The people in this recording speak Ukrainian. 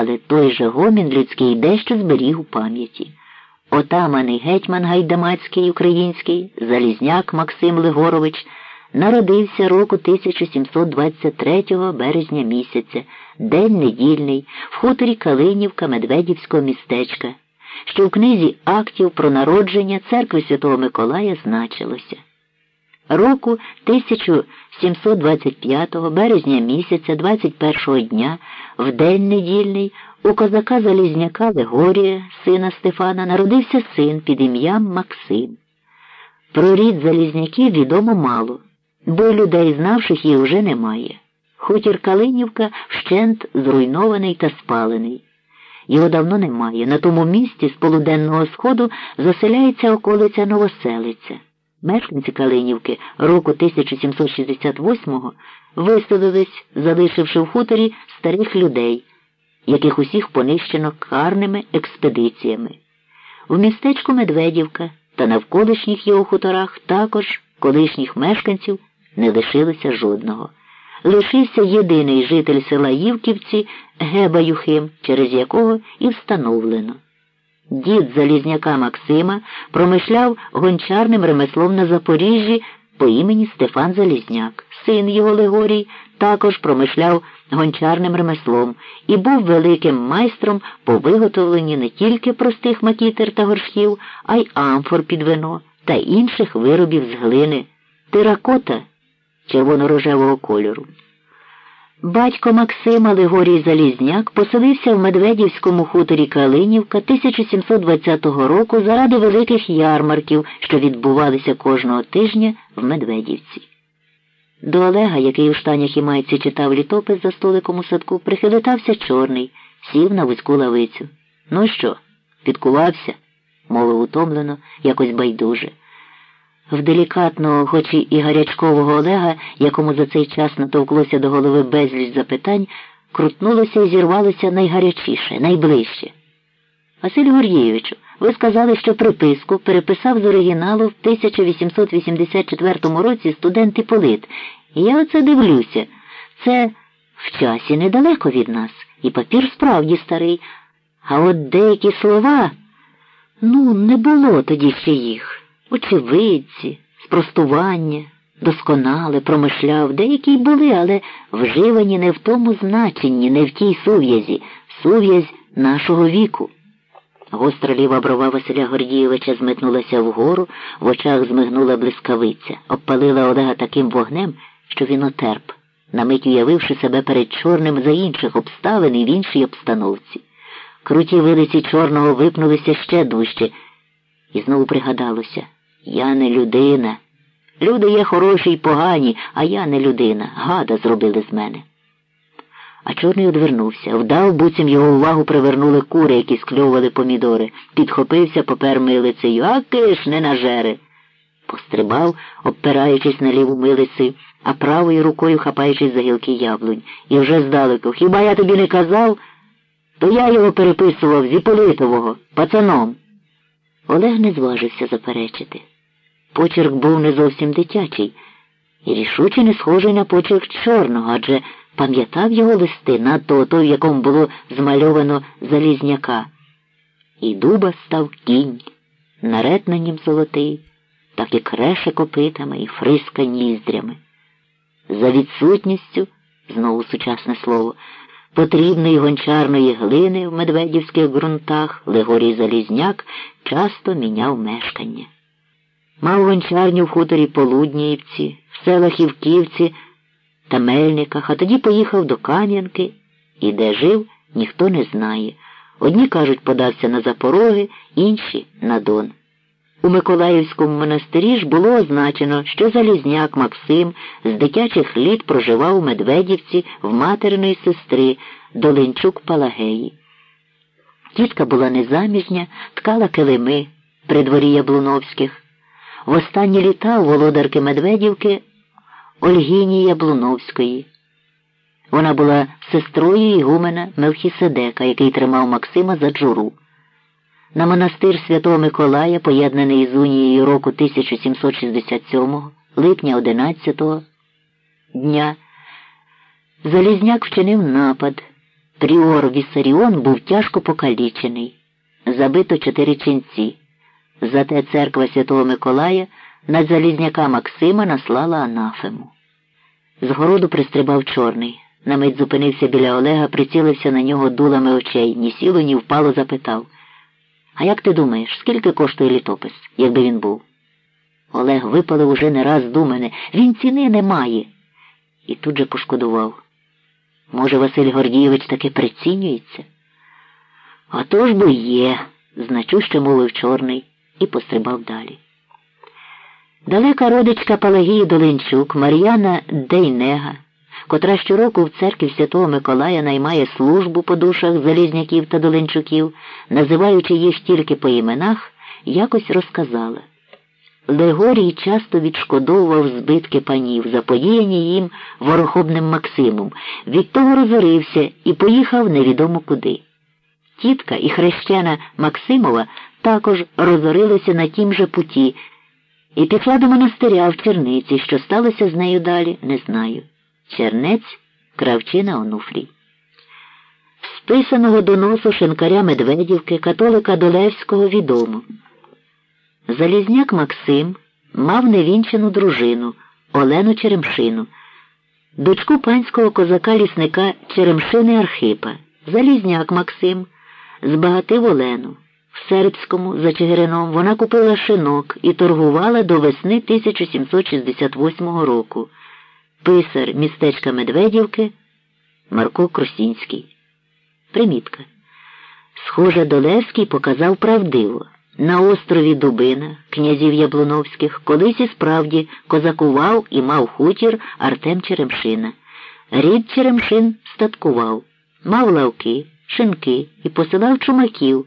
але той же гомін людський дещо зберіг у пам'яті. Отаманий гетьман Гайдамацький український, Залізняк Максим Легорович, народився року 1723 березня місяця, день недільний, в хуторі Калинівка Медведівського містечка, що в книзі актів про народження церкви Святого Миколая значилося. Року 1725 березня місяця 21 дня, в день недільний, у козака Залізняка Легорія, сина Стефана, народився син під ім'ям Максим. Про рід Залізняків відомо мало, бо людей, знавших їх, уже немає. Хутір Калинівка вщент зруйнований та спалений. Його давно немає. На тому місці з полуденного сходу заселяється околиця Новоселиця. Мешканці Калинівки року 1768-го виселились, залишивши в хуторі старих людей, яких усіх понищено карними експедиціями. В містечку Медведівка та навколишніх його хуторах також колишніх мешканців не лишилося жодного. Лишився єдиний житель села Ївківці Геба Юхим, через якого і встановлено. Дід Залізняка Максима промишляв гончарним ремеслом на Запоріжжі по імені Стефан Залізняк. Син його Легорій також промишляв гончарним ремеслом і був великим майстром по виготовленні не тільки простих макітер та горшків, а й амфор під вино та інших виробів з глини, тиракота червоно-рожевого кольору. Батько Максима Легорій Залізняк поселився в Медведівському хуторі Калинівка 1720 року заради великих ярмарків, що відбувалися кожного тижня в Медведівці. До Олега, який у штанях і майці читав літопис за столиком у садку, прихилитався чорний, сів на вузьку лавицю. Ну що, підкувався? мовив утомлено, якось байдуже. В делікатного, хоч і гарячкового Олега, якому за цей час натовклося до голови безліч запитань, крутнулося і зірвалося найгарячіше, найближче. Василь Гордієвичу, ви сказали, що приписку переписав з оригіналу в 1884 році студент Іполит. І я оце дивлюся. Це в часі недалеко від нас, і папір справді старий. А от деякі слова, ну, не було тоді ще їх очевидці, спростування, досконале, промишляв, деякі й були, але вживані не в тому значенні, не в тій сув'язі, сув'язь нашого віку. Гостра ліва брова Василя Гордієвича зметнулася вгору, в очах змигнула блискавиця, обпалила Олега таким вогнем, що він отерп, на мить уявивши себе перед чорним за інших обставин і в іншій обстановці. Круті вилиці чорного випнулися ще дужче, і знову пригадалося. Я не людина. Люди є хороші й погані, а я не людина. Гада зробили з мене. А чорний одвернувся, вдав, буцім його увагу привернули кури, які скльовували помідори, підхопився, попер милицею, а киш не нажере. Пострибав, обпираючись на ліву милицю, а правою рукою хапаючись за гілки яблунь. І вже здалеку. Хіба я тобі не казав? То я його переписував з Іполитового, пацаном. Олег не зважився заперечити. Почерк був не зовсім дитячий і рішуче не схожий на почерк чорного, адже пам'ятав його листи надто той, в якому було змальовано залізняка. І дуба став кінь, наред на нім золотий, так і креше копитами і фриска ніздрями. За відсутністю, знову сучасне слово, потрібної гончарної глини в медведівських ґрунтах Легорій Залізняк часто міняв мешкання. Мав гончарню в хуторі Полудніївці, в селах Івківці та Мельниках, а тоді поїхав до Кам'янки і де жив, ніхто не знає. Одні кажуть, подався на Запороги, інші на Дон. У Миколаївському монастирі ж було означено, що Залізняк Максим з дитячих літ проживав у Медведівці в материної сестри Долинчук Палагеї. Тітка була незаміжня, ткала килими при дворі Яблуновських. В останні літа у володарки Медведівки Ольгіні Яблуновської. Вона була сестрою Ігумена Мелхіседека, який тримав Максима за джуру. На монастир Святого Миколая, поєднаний з унією року 1767 липня 11 дня, Залізняк вчинив напад Пріор Віссаріон був тяжко покалічений, забито чотири ченці. Зате церква Святого Миколая на Залізняка Максима наслала анафему. З городу пристрибав чорний. На мить зупинився біля Олега, прицілився на нього дулами очей, ні сіло, ні впало запитав. А як ти думаєш, скільки коштує літопис, якби він був? Олег випалив уже не раз думене. Він ціни не має. І тут же пошкодував. Може, Василь Гордійович таки прицінюється? «А то ж бо є, значуще мовив чорний і пострибав далі. Далека родичка Палагії Долинчук, Мар'яна Дейнега, котра щороку в церкві Святого Миколая наймає службу по душах Залізняків та Долинчуків, називаючи їх тільки по іменах, якось розказала. Легорій часто відшкодовував збитки панів, заподіяні їм ворохобним Максимом, від того розорився і поїхав невідомо куди. Тітка і хрещена Максимова також розорилися на тім же путі і пішла до монастиря в черниці, що сталося з нею далі, не знаю. Чернець Кравчина Онуфрій. Списаного доносу шинкаря Медведівки, католика Долевського відомо. Залізняк Максим мав невінчену дружину Олену Черемшину, дочку панського козака лісника Черемшини Архипа. Залізняк Максим збагатив Олену. В Сербському за Чигирином вона купила шинок і торгувала до весни 1768 року. Писар містечка Медведівки Марко Кросінський. Примітка. Схоже, Долевський показав правдиво. На острові Дубина, князів Яблуновських, колись і справді козакував і мав хутір Артем Черемшина. Рід Черемшин статкував, мав лавки, шинки і посилав чумаків